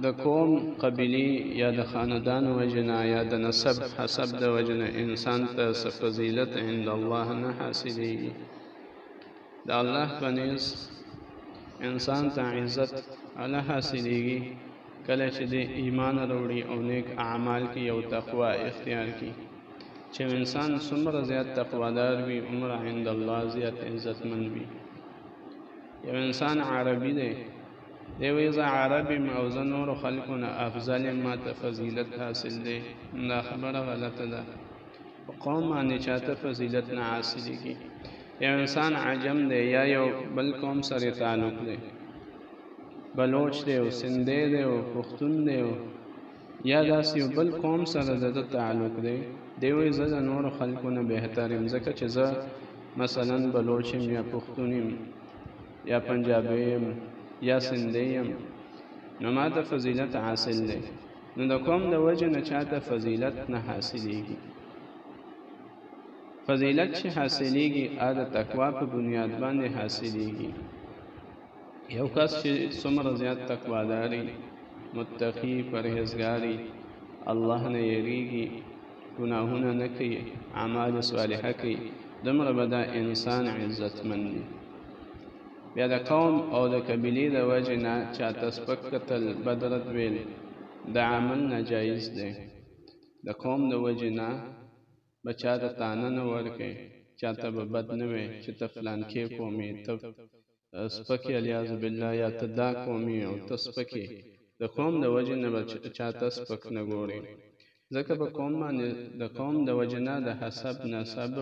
د قوم قبیلی یا د خاندان وجنا یا د نسب حسب د وجنا انسان ته فضیلت عند الله نه حاصلې د الله پنيز انسان ته عزت اله حاصلېږي کله چې د ایمان وروړي او نیک اعمال کې یو تقوا اختیار کړي چې انسان څومره زیات تقوادار وي عمر عند الله زیات عزتمن وي یو انسان عربي دی دی وی زه عرب یم او زه نورو خلکو نه افضل یم ما ته فضیلت حاصل دی دا خبره غلطه ده په قوم باندې چا ته فضیلت نه حاصلېږي یو انسان عجم دی یا یو بل قوم سره تعلق دی بلوچ دی او سندی دی او پښتون دی او یا داسې یو بل قوم سره د ده تعلق دی دی وایي زه د نورو خلکو نه بهتر یم ځکه چې زه مثلا بلوچ یم یا پښتون یم یا پنجابی یم یا سندی یم نو ما ته فضیلت حاصل دی نو د قوم د وجه نه چاته فضیلت نه حاصلېږي فضیلت چې حاصلېږي ا د تقوا په بنیاد باندې حاصلېږي یو کس چې څومره زیات تقواداري متقي پرهیزګاري الله نه یریږي ګناهونه نه کوي اعمال صالحه کوي دومره به دا انسان عزتمن وي بیا د قوم او د قبیلې د وجې نه چاته سپک کتل بدرد ویل د عمل نه جایز دی د قوم د وجې نه به چاته تانه نه ورکې چاته به بد نه وي چې ته فلان کې قومې ته سپکې الیاذ بالله یا ته دا قوم یې او ته سپک یې د قوم د وجې نه به چا ته سپک نه ګورې ځکه په قوم باندې د قوم د وجې نه د حسب نسب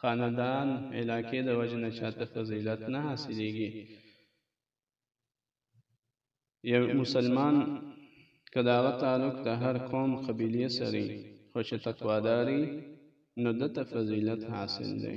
خاندان علاقې د وجې نه چا ته فضیلت نه حاصلېږي یو مسلمان که د هغه تعلق د هر قوم قبیلې سره خو چې تقواداري نو ده ته فضیلت حاصل دی